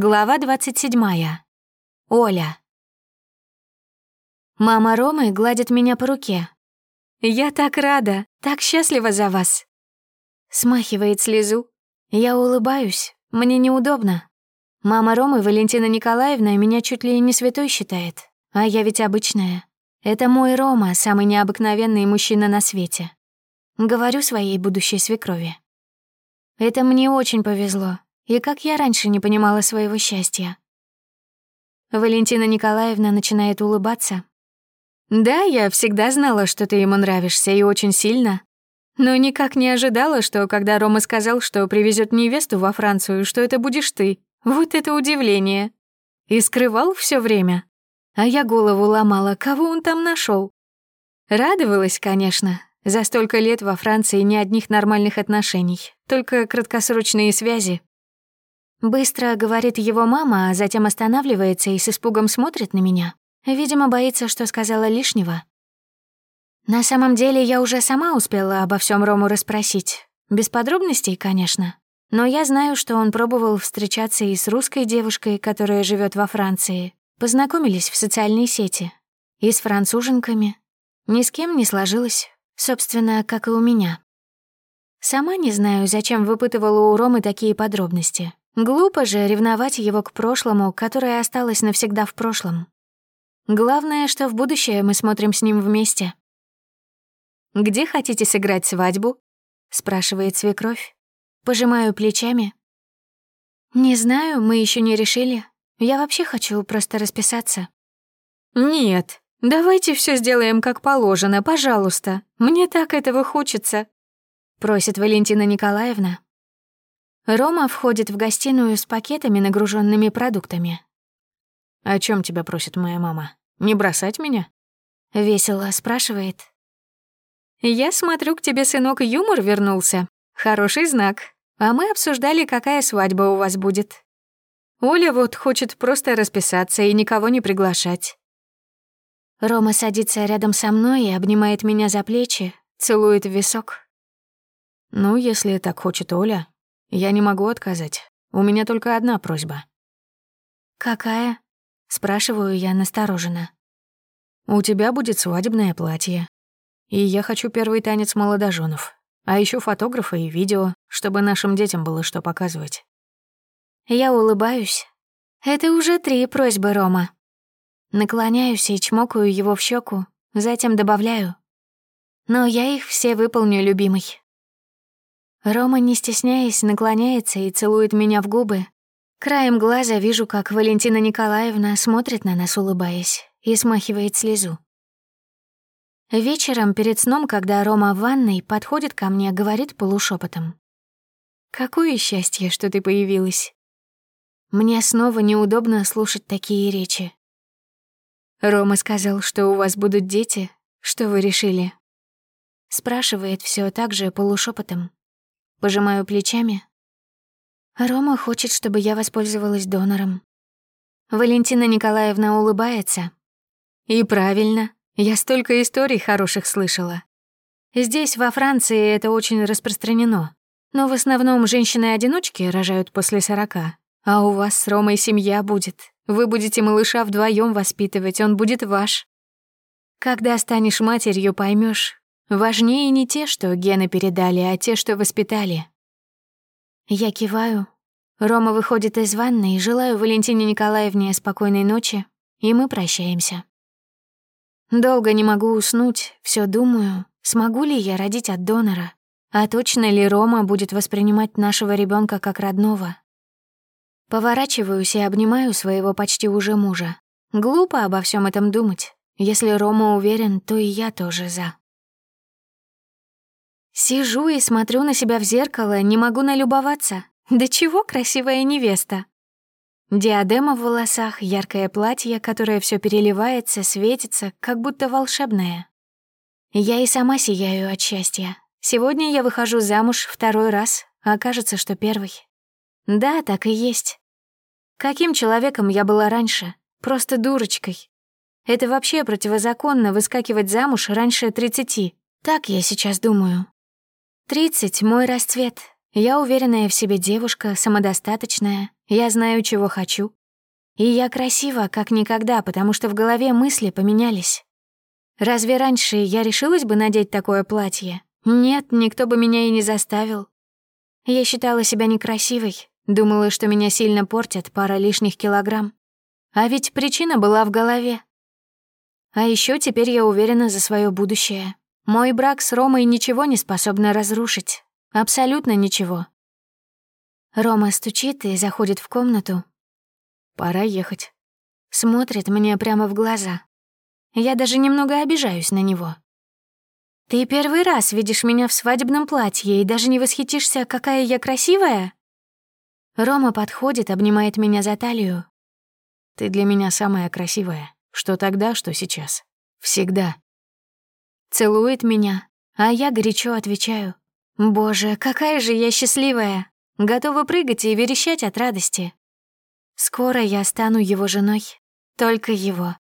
Глава 27. Оля. Мама Ромы гладит меня по руке. «Я так рада, так счастлива за вас!» Смахивает слезу. Я улыбаюсь, мне неудобно. Мама Ромы, Валентина Николаевна, меня чуть ли не святой считает. А я ведь обычная. Это мой Рома, самый необыкновенный мужчина на свете. Говорю своей будущей свекрови. Это мне очень повезло, и как я раньше не понимала своего счастья. Валентина Николаевна начинает улыбаться. «Да, я всегда знала, что ты ему нравишься, и очень сильно. Но никак не ожидала, что когда Рома сказал, что привезет невесту во Францию, что это будешь ты. Вот это удивление. И скрывал все время. А я голову ломала, кого он там нашел. Радовалась, конечно. За столько лет во Франции ни одних нормальных отношений, только краткосрочные связи, Быстро говорит его мама, а затем останавливается и с испугом смотрит на меня. Видимо, боится, что сказала лишнего. На самом деле, я уже сама успела обо всем Рому расспросить. Без подробностей, конечно. Но я знаю, что он пробовал встречаться и с русской девушкой, которая живет во Франции. Познакомились в социальной сети. И с француженками. Ни с кем не сложилось. Собственно, как и у меня. Сама не знаю, зачем выпытывала у Ромы такие подробности. Глупо же ревновать его к прошлому, которое осталось навсегда в прошлом. Главное, что в будущее мы смотрим с ним вместе. «Где хотите сыграть свадьбу?» — спрашивает свекровь. Пожимаю плечами. «Не знаю, мы еще не решили. Я вообще хочу просто расписаться». «Нет, давайте все сделаем как положено, пожалуйста. Мне так этого хочется», — просит Валентина Николаевна. Рома входит в гостиную с пакетами, нагруженными продуктами. «О чем тебя просит моя мама? Не бросать меня?» Весело спрашивает. «Я смотрю, к тебе, сынок, юмор вернулся. Хороший знак. А мы обсуждали, какая свадьба у вас будет. Оля вот хочет просто расписаться и никого не приглашать». Рома садится рядом со мной и обнимает меня за плечи, целует в висок. «Ну, если так хочет Оля, я не могу отказать. У меня только одна просьба. «Какая?» — спрашиваю я настороженно. «У тебя будет свадебное платье. И я хочу первый танец молодоженов. А еще фотографы и видео, чтобы нашим детям было что показывать». Я улыбаюсь. «Это уже три просьбы, Рома». Наклоняюсь и чмокаю его в щеку, затем добавляю. «Но я их все выполню, любимый». Рома, не стесняясь, наклоняется и целует меня в губы. Краем глаза вижу, как Валентина Николаевна смотрит на нас, улыбаясь, и смахивает слезу. Вечером перед сном, когда Рома в ванной, подходит ко мне, говорит полушепотом. «Какое счастье, что ты появилась!» Мне снова неудобно слушать такие речи. Рома сказал, что у вас будут дети. Что вы решили? Спрашивает все так же полушепотом. Пожимаю плечами. Рома хочет, чтобы я воспользовалась донором. Валентина Николаевна улыбается. И правильно, я столько историй хороших слышала. Здесь, во Франции, это очень распространено. Но в основном женщины-одиночки рожают после сорока. А у вас с Ромой семья будет. Вы будете малыша вдвоем воспитывать, он будет ваш. Когда станешь матерью, поймешь, Важнее не те, что гены передали, а те, что воспитали. Я киваю. Рома выходит из ванны и желаю Валентине Николаевне спокойной ночи, и мы прощаемся. Долго не могу уснуть, все думаю, смогу ли я родить от донора, а точно ли Рома будет воспринимать нашего ребенка как родного. Поворачиваюсь и обнимаю своего почти уже мужа. Глупо обо всем этом думать. Если Рома уверен, то и я тоже за. Сижу и смотрю на себя в зеркало, не могу налюбоваться. Да чего красивая невеста! Диадема в волосах, яркое платье, которое все переливается, светится, как будто волшебное. Я и сама сияю от счастья. Сегодня я выхожу замуж второй раз, а кажется, что первый. Да, так и есть. Каким человеком я была раньше? Просто дурочкой. Это вообще противозаконно выскакивать замуж раньше 30. Так я сейчас думаю. Тридцать — мой расцвет. Я уверенная в себе девушка, самодостаточная. Я знаю, чего хочу. И я красива, как никогда, потому что в голове мысли поменялись. Разве раньше я решилась бы надеть такое платье? Нет, никто бы меня и не заставил. Я считала себя некрасивой, думала, что меня сильно портят пара лишних килограмм. А ведь причина была в голове. А еще теперь я уверена за свое будущее. Мой брак с Ромой ничего не способно разрушить. Абсолютно ничего. Рома стучит и заходит в комнату. Пора ехать. Смотрит мне прямо в глаза. Я даже немного обижаюсь на него. «Ты первый раз видишь меня в свадебном платье и даже не восхитишься, какая я красивая?» Рома подходит, обнимает меня за талию. «Ты для меня самая красивая, что тогда, что сейчас. Всегда» целует меня, а я горячо отвечаю. «Боже, какая же я счастливая! Готова прыгать и верещать от радости!» Скоро я стану его женой, только его.